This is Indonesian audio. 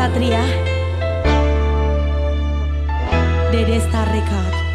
Satria. Dede Star Record